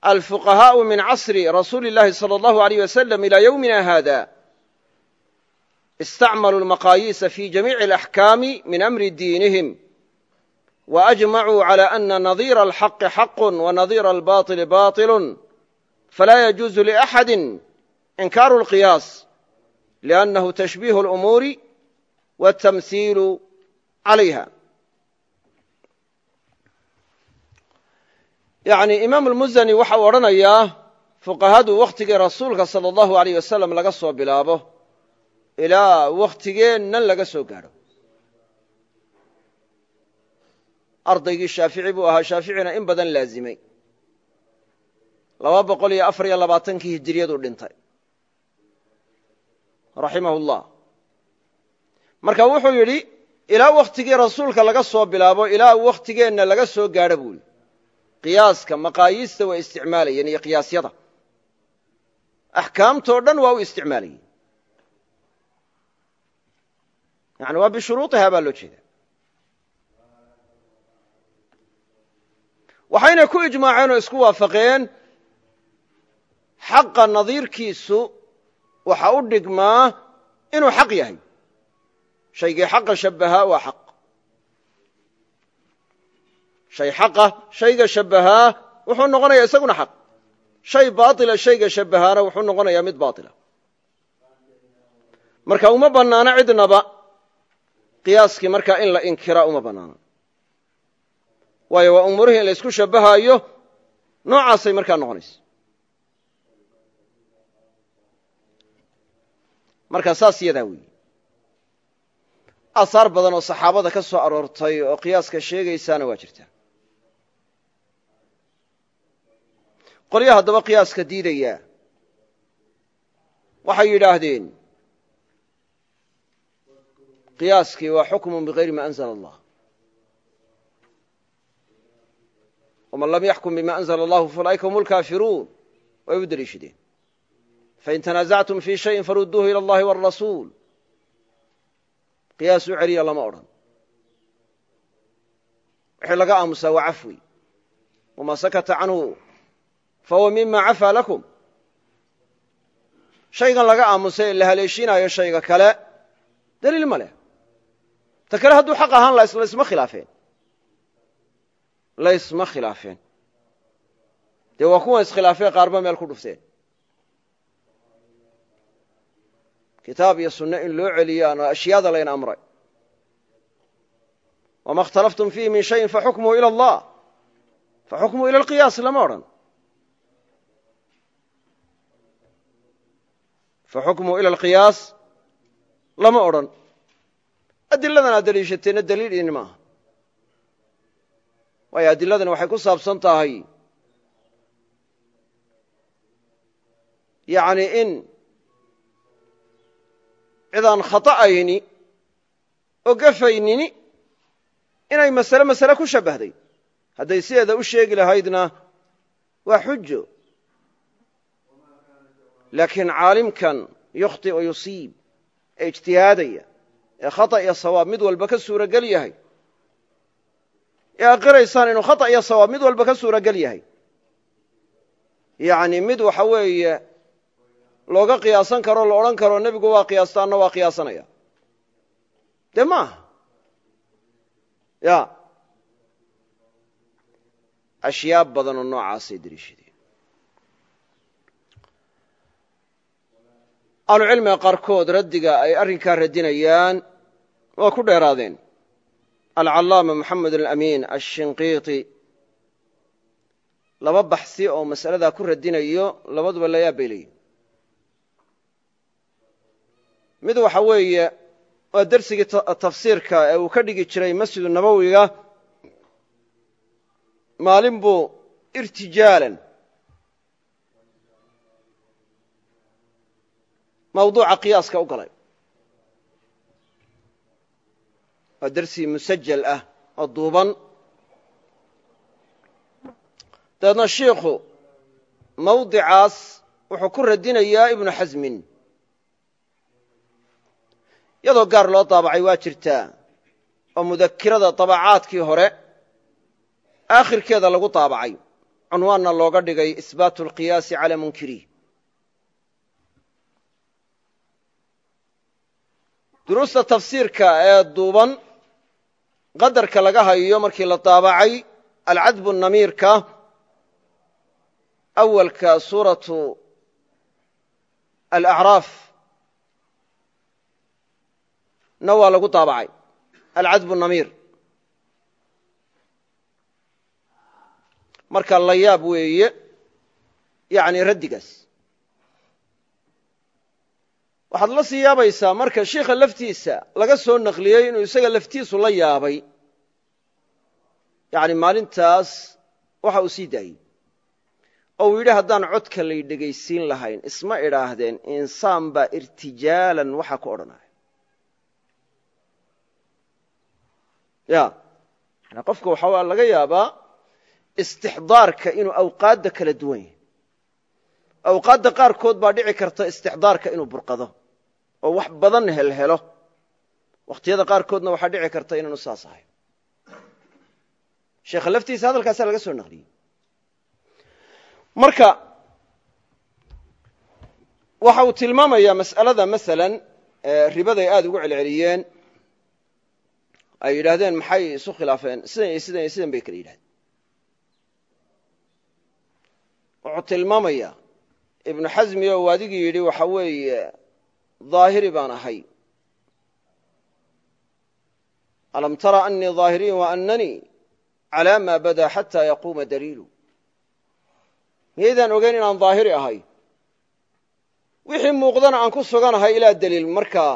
alfuqahaau min casri rasuuli اllahi salى اllahu aleyh wasalam ilى ywmina hada istacmaluu lmaqaayiisa fi jamiici alaxkaami min amri diinihim waajmacuu cala ana nadiira alxaqi xaqu wanadiira albaطili baطilu falaa yajuuzu liaxadi inkaaru اlqiyaas liannahu tashbiihu اlumuuri wاtamhiilu calayha yani imaam almusani waxa uu odhanayaa fuqahadu wakhtigii rasuulka sala allahu aleyh wasalam laga soo bilaabo ilaa wakhtigeennan laga soo gaadho ardaygii shaafici buu ahaa. Shaaficina in badan laazimay. Laba boqol iyo afar iyo labaatankii hijiriyaduu dhintay. Raximahu llah marka wuxuu yidhi ilaa wakhtigii rasuulka laga soo bilaabo ilaa wakhtigeenna laga soo gaadho buu yidhi. Qiyaaska maqaayiista waa isticmaalayeen iyo qiyaasyada. Axkaamtoo dhan waa u isticmaalayeen. Yani waa bishuruuiha baa loo jeeda waxayna ku ijmaaceen oo isku waafaqeen xaqa nadiirkiisu waxa u dhigmaa inuu xaq yahay. Shaygii xaqa shabbahaa waa xaq. Shay xaqa shayga shabbahaa wuxuu noqonayaa isaguna xaq. Shay baatila shayga shabbahaana wuxuu noqonayaa mid baatila. Marka uma bannaano cidnaba. Qiyaaskii markaa in la inkiraa uma bannaano waayo waa umuurihii in la ysku shabbahaayo noocaasay markaa noqonaysa. Markaa saas yadaa weeye. Aahaar badan oo saxaabada ka soo aroortay oo qiyaaska sheegaysaana waa jirtaa. Qolya haddaba qiyaaska diidaya waxay yidhaahdeen qiyaaskii waa xukmun bigayri ma anzla allah waman lam yaxkum bima anzla allahu faulaa'ika hum lkaafiruun way u deliishadeen fain tanaasactum fii shayin farudduuhu ila allahi wاrasuul qiyaas u celiya lama odhan wixii laga aamusaa waa cafwi wama sakata canhu fahuwa mima cafaa lakum shaygan laga aamusay ee la haleeshiinaayo shayga kale daliil ma leh ta kale hadduu xaq ahaan laysma khilaafeen laysma khilaafeen dee waa kuwan iskhilaafeen qaarba meel ku dhufteen kitaab iyo sunne in loo celiyaano ashyaada layna amray wama اkhtalaftum fiihi min shayin faxukmuhu ilى اllah faxukmuhu ilى اlqiyaas lama odhan faxukmuhu ilى اlqiyaas lama odhan adiladan aad deliishateenna daliil idin maaha waayo adiladani waxay ku saabsan tahay. Yani in cidaan khaطa'ayni oo gafaynini inay masale masale ku shabbahday hadday sideeda u sheegi lahaydna waa xujo laakiin caalimkan yukhطi o yusiib ee ijtihaadaya ee khata iyo sawaab mid walba ka suurogel yahay ee aqiraysaan inuu khata iyo sawaab mid walba ka suurogel yahay. Yani mid waxa weeye looga qiyaasan karo la odhan karo nebigu waa qiyaastaanna waa qiyaasanaya dee ma ya. Ashyaa badan oo noocaasay deliishadeen ahlucilmiga qaarkood raddiga ay arrinkaa radinayaan waa ku dheeraadeen alcallaama moxamed alamiin ashinqiiti laba baxsi oo masaladaa ku radinayo labaduba layaab bay leeyihiin mid waxa weeye waa dersigii tafsiirka ee uu ka dhigi jiray masjidu nabowiga maalin buu irtijaalan mawduuca qiyaaska u galay waa dersi musajal ah oo duuban. Dabeedna shiikhu mawdicaas wuxuu ku radinayaa ibnu xasmin. Iyadoo gaar loo daabacay waa jirtaa oo mudakirada dabacaadkii hore aakhirkeeda lagu daabacay. Cunwaanna looga dhigay isbaatu alqiyaasi calaa munkiriih duruusta tafsiirka ee duuban qadarka laga hayo markii la daabacay alcadbu namiirka awalka suuratu alacraaf na waa lagu daabacay alcadbu namiir marka la yaab weeye yani raddigaas waxaad la sii yaabaysaa marka shiikha laftiisa laga soo naqliyey inuu isaga laftiisu la yaabay. Yani maalintaas waxa uu sii daayey. Oo uu yidhi haddaan codka lay dhegaysiin lahayn isma idhaahdeen insaan baa irtijaalan waxa ku odhanaya ya yani qofka waxaa laga yaabaa istixdaarka inuu awqaadda kala duwan yahay. Awqaadda qaarkood baa dhici karta istixdaarka inuu burqado oo wax badan helhelo. Wakhtiyada qaarkoodna waxaa dhici karta inaanu saas ahay. Sheekha laftiisa hadalkaasaa laga soo naqliyey. Marka waxa uu tilmaamayaa mas'alada masalan ribaday aad ugu celceliyeen ay yidhaahdeen maxay isu khilaafeen? Sidan iyo sidan iyo sidan bay kala yidhahdeen wuxuu tilmaamayaa ibnu xasmi oo adigii yidhi waxa weeye daahiri baan ahay. Alam tara anii daahiriin wa ananii calaa maa badaa xataa yaquuma daliilu. Miyaydaan ogeyn inaan daahiri ahay? Wixii muuqdana aan ku suganahay ilaa daliil markaa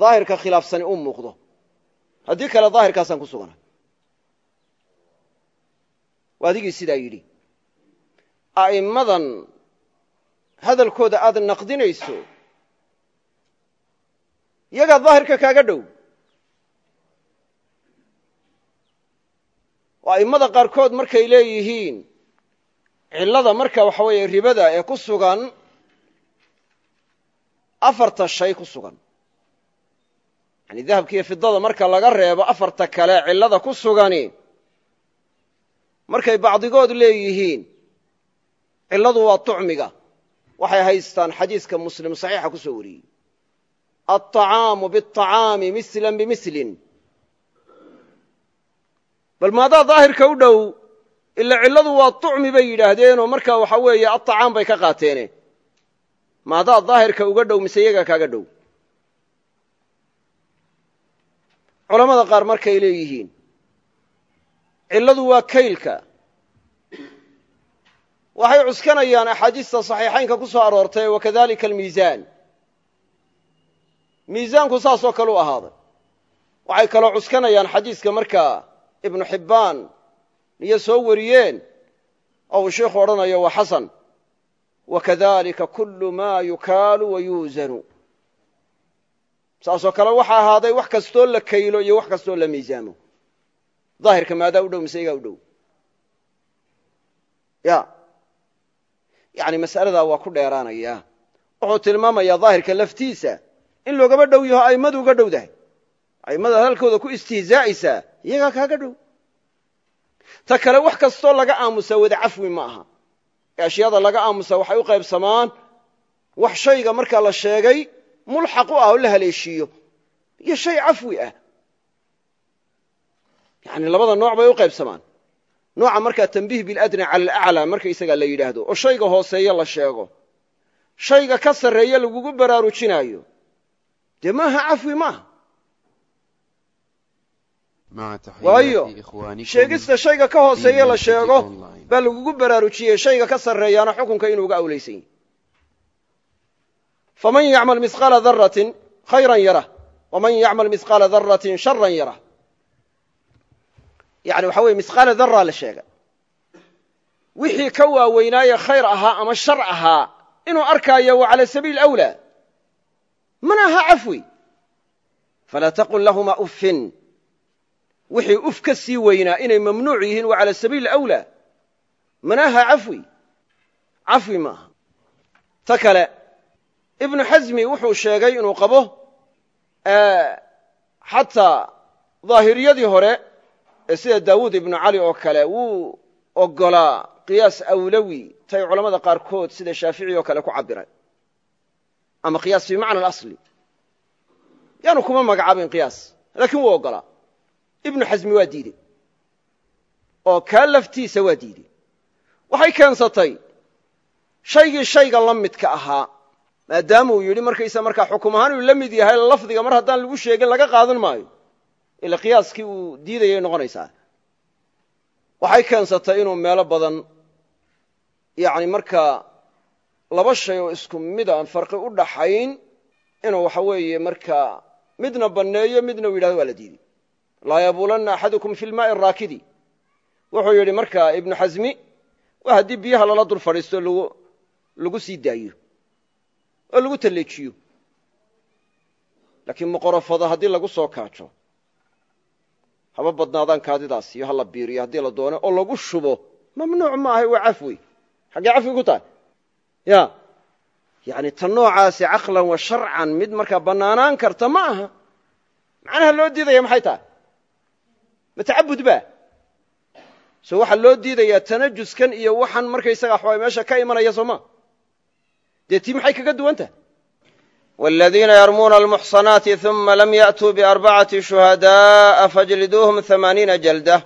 daahirka khilaafsani uu muuqdo. Haddii kale daahirkaasaan ku suganahay waa adigii sidaa yidhi a'immadan hadalkooda aad naqdinayso yagaa daahirka kaaga dhow. Oo qaarkood markay leeyihiin cillada marka waxa weeye ribada ee ku sugan afarta shay ku sugan. Yani dahabka iyo fidada marka laga reebo afarta kale cillada ku sugani markay bacdigood leeyihiin cilladu waa tucmiga waxay haystaan xadiiska muslim saxiixa ku soo wariyey aلطacaamu bالطacaami misla bimislin bal maadaa daahirka u dhow ila cilladu waa tucmi bay yidhaahdeenoo marka waxa weeye aطacaam bay ka qaateene maadaa daahirka uga dhow mise yaga kaaga dhow culamada qaar markay leeyihiin cilladu waa kaylka waxay cuskanayaan axaadiista saxiixaynka ku soo aroortay wakadalika almiisaan miisaanku saasoo kale u ahaaday. Waxay kaloo cuskanayaan xadiiska markaa ibnu xibbaan iyo soo wariyeen oo uu sheikhu odhanayo waa xasan wakadalika kullu ma yukaalu wayuusanu saasoo kale waxa ahaaday wax kastoo la kaylo iyo wax kastoo la miisaamo daahirka maadaa u dhow mise yagaa u dhow? Ya yani mas'aladaa waa ku dheeraanaya. Wuxuu tilmaamayaa daahirka laftiisa. In loogaba dhow yaho a'immadu uga dhowdahay a'immada hadalkooda ku istihzaa'aysaa iyagaa kaaga dhow. Ta kale wax kastoo laga aamusa wada cafwi ma aha. Ee ashyaada laga aamusa waxay u qaybsamaan wax shayga markaa la sheegay mulxaq u ah oo la haleeshiiyo. Iyo shay cafwi ah. Yani labada nooc bay u qaybsamaan nooca markaa tambiih biladna cala alaclaa markaysagaa la yidhaahdo oo shayga hooseeya la sheego. Shayga ka sarreeye lagugu baraarujinaayo. Dee maaha cafwi maaha. Waayo sheegista shayga ka hooseeye la sheego baa lagugu baraarujiyey shayga ka sarreeyaana xukunka inuu uga awlaysan yahy faman yacmal mihqaala daratin khayran yarah waman yacmal mihqaala daratin sharan yarah yani waxa weye mihqaala daraa la sheegay. Wixii ka waaweynaaye khayr ahaa ama shar ahaa inuu arkaayo waa cala sabiili awlaa. Mana aha cafwi. Falaa taqul lahuma uffin. Wixii uf ka sii weynaa inay mamnuuc yihiin waa cala sabiili awlaa. Mana aha cafwi. Cafwi maaha ta kale ibnu xasmi wuxuu sheegay inuu qabo xataa daahiriyadii hore ee sida daawuud ibnu cali oo kale wuu ogolaa qiyaas awlawi tay culammada qaarkood sida shaafici oo kale ku cabiray ama qiyaas fii macna alasli yaanu kuma magacaabin qiyaas laakiin wuu ogolaa ibnu xasmi waa diidey. Oo kaa laftiisa waa diidey. Waxay keensatay shaygii shayga la midka ahaa maadaama uu yidhi markaysa markaa xukum ahaan uu la mid yahay lafdiga mar haddaan lagu sheegin laga qaadan maayo ila qiyaaskii uu diidayay noqonaysaa. Waxay keensatay inuu meelo badan yani markaa laba shay oo isku mid aan farqi u dhaxayn inuu waxa weeye markaa midna banneeyo midna uu yidhahdo waa la diiday. Laa yabuulanna axadukum fi lmaai araakidi wuxuu yidhi markaa ibnu xasmi waa haddii biyaha lala dul fadhiisto lagu sii daayo oo lagu talleejiyo. Laakiin muqorofada haddii lagu soo kaajo haba badnaadaan kaadidaas. Iyo hala biiriyo haddii la doono oo lagu shubo mamnuuc ma ahay waa cafwi. Xaggee cafwi ku tahay? Ya. Yani ta noocaasi caqlan wa sharcan mid markaa bannaanaan karta ma aha. Macnaha loo diidaya maxay tahay? Ma tacabud ba so waxaa loo diidayaa tanajuskan iyo waxaan markaysaga waxaa meesha ka imanaya soo ma? Dee tii maxay kaga duwan tahay wاladiina yarmuuna almuxsanaati ثuma lam yأtuu barbacati shuhadaءa fajliduuhum ثamaaniina jaldah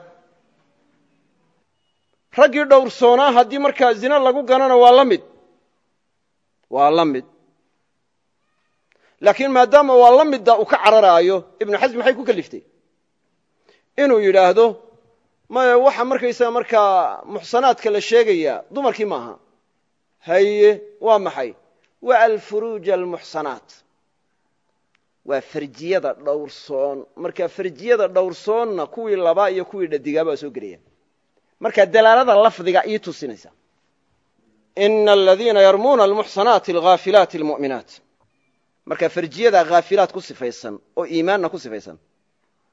raggii dhowrsoonaa haddii markaa zina lagu ganana waa la mid waa la mid laakiin maadaama waa la midda uu ka cararaayo ibnu xasm maxay ku keliftay inuu yidhaahdo maya waxa markaysaga markaa muxsanaadka la sheegayaa dumarkii maaha haye waa maxay waa alfuruuj almuxsanaat waa farjiyada dhowrsoon marka farjiyada dhowrsoonna kuwii labaa iyo kuwii dhadigaaba waa soo gelaya. Marka dalaalada lafdiga ii tusinaysa. Ina aladiina yarmuuna almuxsanaati alghaafilaati almu'minaat. Marka farjiyada haafilaat ku sifaysan oo iimaanna ku sifaysan.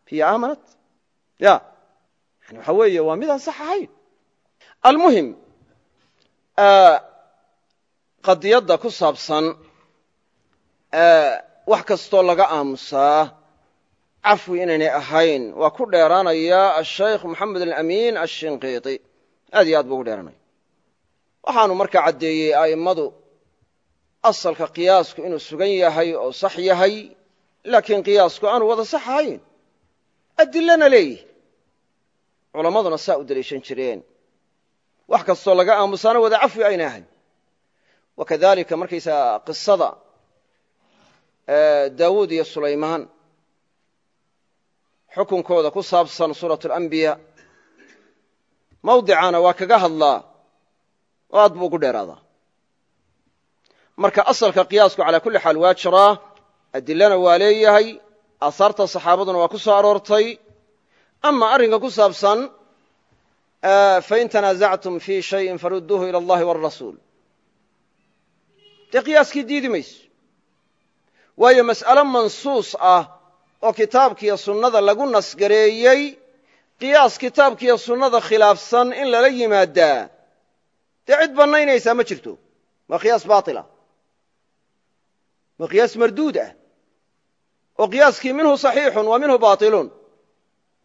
Hiya aamanat? Ya. Yani waxa weeye waa midaan sax ahayn. Almuhim qadiyadda ku saabsan wax kastoo laga aamusaa cafwi inaynay ahayn. Waa ku dheeraanaya ashaykh moxamed alamiin ashinqiiti aad iyo aad buu ugu dheeranaya waxaanu markaa caddeeyey a'immadu asalka qiyaasku inuu sugan yahay oo sax yahay laakiin qiyaasku aanu wada sax ahayn. Adilana leeyihi. Culammaduna saa u deliishan jireen. Wax kastoo laga aamusaana wada cafwi aynay ahayn wakadalika markaysaga qisada daawuud iyo sulaymaan xukunkooda ku saabsan suuratu alambiya mawdicana waa kaga hadlaa oo aad buu ugu dheeraadaa marka asalka qiyaasku calaa kulli xaal waa jiraa adilana waa leeyahay aahaarta saxaabaduna waa ku soo aroortay ama arrinka ku saabsan fain tanaasactum fii shayin farudduuhu ila allahi wاrasuul dee qiyaaskii diidi mayso waayo mas'alo mansuus ah oo kitaabkiiyo sunnada lagu nasgareeyey qiyaas kitaabkiiyo sunnada khilaafsan in lala yimaadaa. Dee cid bannaynaysaa ma jirto. Waa qiyaas baatila. Waa qiyaas marduud ah. Oo qiyaaskii minhu saxiixun wa minhu baatilun.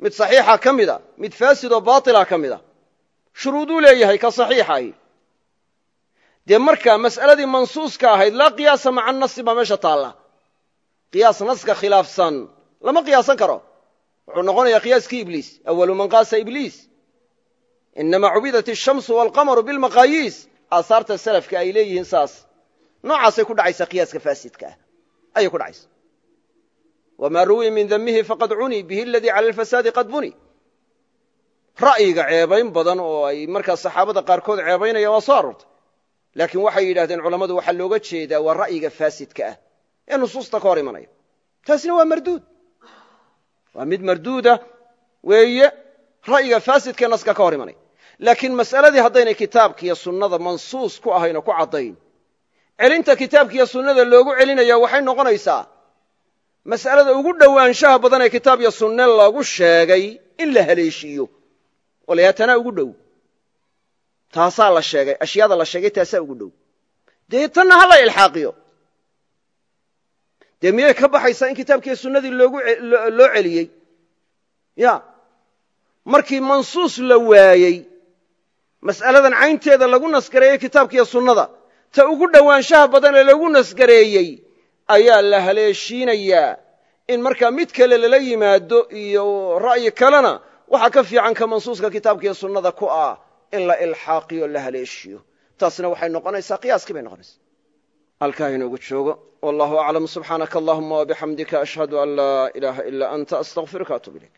Mid saxiixa ka mida mid faasid oo baatila ka mida. Shuruuduu leeyahay ka saxiixahi dee markaa mas'aladii mansuuska ahayd laa qiyaasa maca nasi baa meesha taalla. Qiyaas naska khilaafsan. Lama qiyaasan karo. Wuxuu noqonayaa qiyaaskii ibliis. Awalu man qaasa ibliis. Inama cubidat ashamsu walqamaru bilmaqaayiis aahaarta salafka ay leeyihiin saas. Noocaasay ku dhacaysaa qiyaaska faasidka ah. Ayay ku dhacaysa. Wamaa ruwiya min damihi faqad cuni bihi aladii cala alfasaadi qad buni. Ra'yiga ceebayn badan oo ay markaa saxaabada qaarkood ceebaynayaan waa soo aroortay laakiin waxay yidhahdeen culammadu waxaa looga jeedaa waa ra'yiga faasidka ah ee nusuusta ka hor imanaya. Taasina waa marduud. Waa mid marduuda weeye ra'yiga faasidkaee naska ka hor imanaya. Laakiin mas'aladii haddaynay kitaabkiiyo sunnada mansuus ku ahayn oo ku caddayn celinta kitaabkiiyo sunnada loogu celinaya waxay noqonaysaa mas'alada ugu dhowaanshaha badan ee kitaab iyo sunne lagu sheegay in la haleeshiiyo. Walayatanaa ugu dhow taasaa la sheegay ashyaada la sheegay taasaa ugu dhow. Dee tanna ha la ilxaaqiyo. Dee miyay ka baxaysaa in kitaabkiiyo sunnadii loo celiyey? Ya. Markii mansuus la waayey mas'aladan caynteeda lagu nasgareeyey kitaabkiiyo sunnada ta ugu dhowaanshaha badan ee lagu nasgareeyey ayaa la haleeshiinayaa in markaa mid kale lala yimaado iyo ra'yi kalena waxaa ka fiican ka mansuuska kitaabkiiyo sunnada ku ah in la ilxaaqiyo la haleeshiyo. Taasna waxay noqonaysaa qiyaaskii bay noqonaysaa. Halkaa inoogu joogo. Wallahu aclam subxaanaka allahuma wabixamdika ashhadu an laa ilaaha ilaa anta astaqfiruka atub ilayk